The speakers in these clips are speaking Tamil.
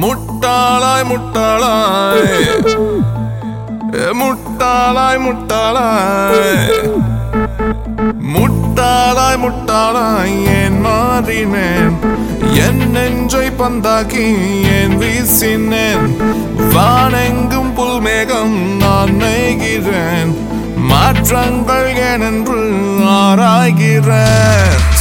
முட்டாளாய் முட்டாளாய். முட்டாளாய் முட்டாளாய். முட்டாளாய் முட்டாளாய் ஏன் மாறினேன்? என் நெஞ்சை பந்தாக்கி ஏன் வீசினேன்? வானெங்கும் மாற்றங்கள் ஏனென்று ஆராய்கிற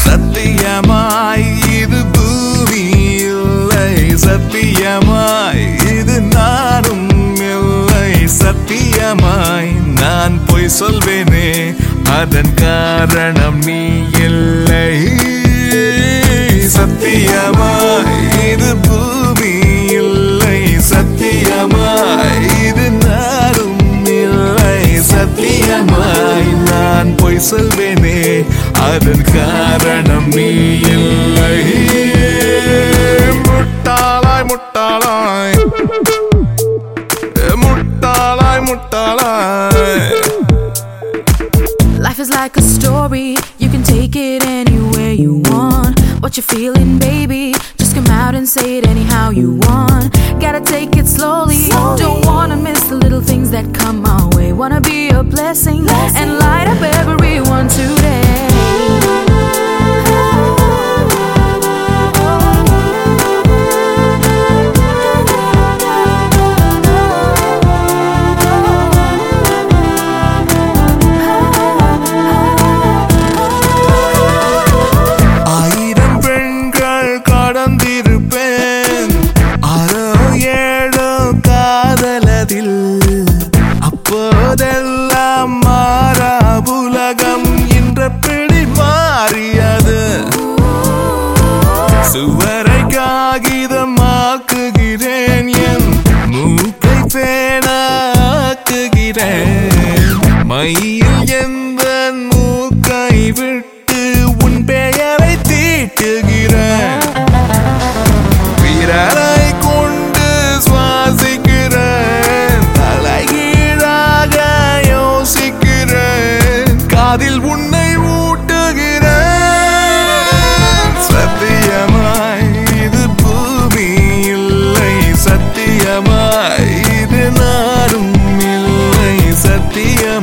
சத்தியமாய் இது பூமி இல்லை. சத்தியமாய் இது நானும் இல்லை. சத்தியமாய் நான் பொய் சொல்வேனே. அதன் காரணம் நீ இல்லை. சத்தியமாய் அதன் காரணம் நீ இல்லை முட்டாளாய் முட்டாளாய் முட்டாளாய் முட்டாளாய் Life is like a story, you can take it anywhere you want. What you're feeling, baby, just come out and say it anyhow you want. Gotta take it slowly, don't wanna miss the little things that come our way. Wanna be a blessing, ஆறோ ஏழோ காதலதில் அப்போதெல்லாம்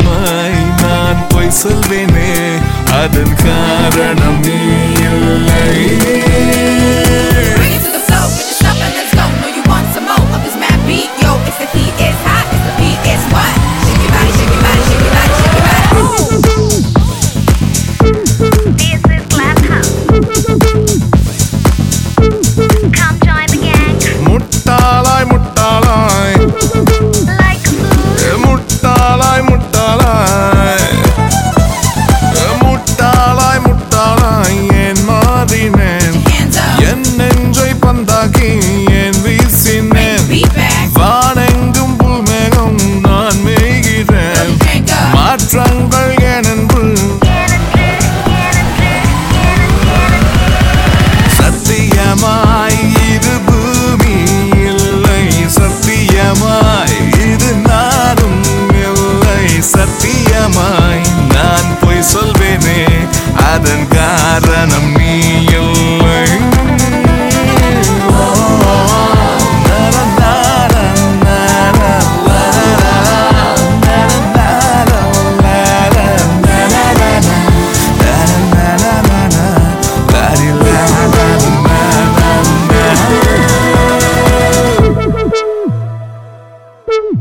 காரணமாய் நான் பொய் சொல்வேனே அதன் காரணம் இல்லை. அதன் காரணம் நீ இல்லை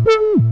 Boom!